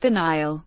The Nile